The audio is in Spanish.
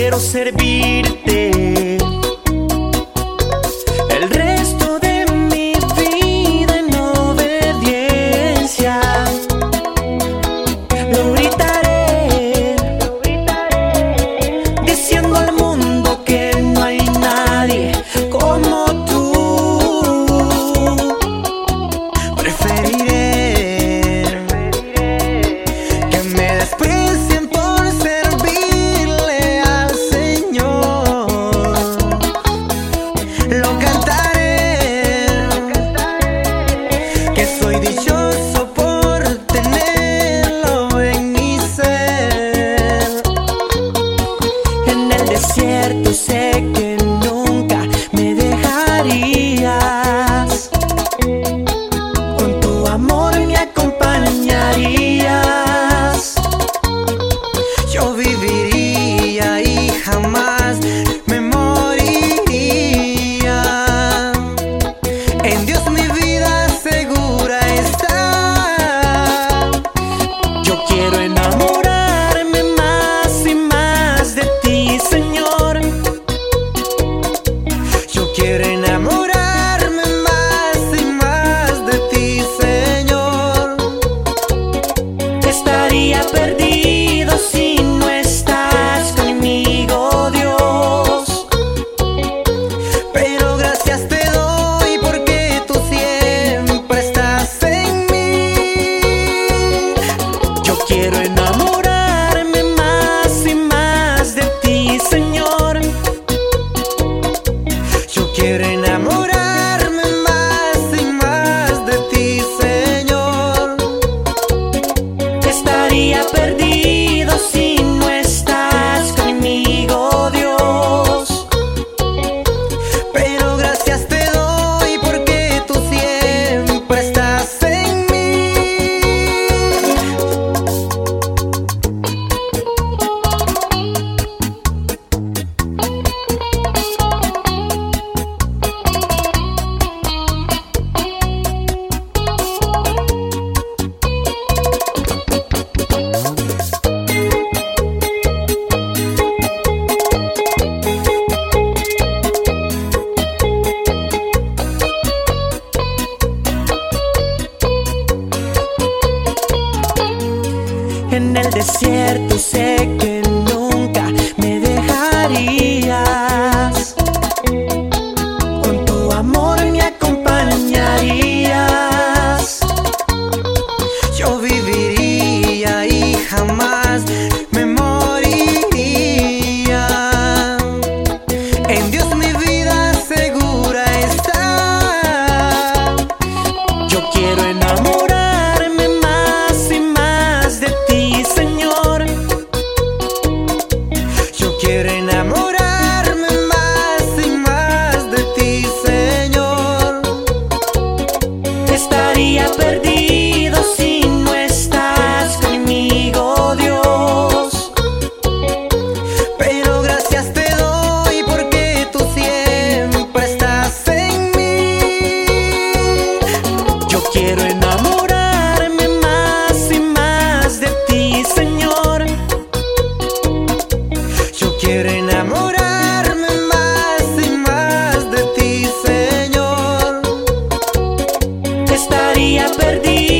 quiero servirte. quiero enamorar. desierto sé que estaría perdido.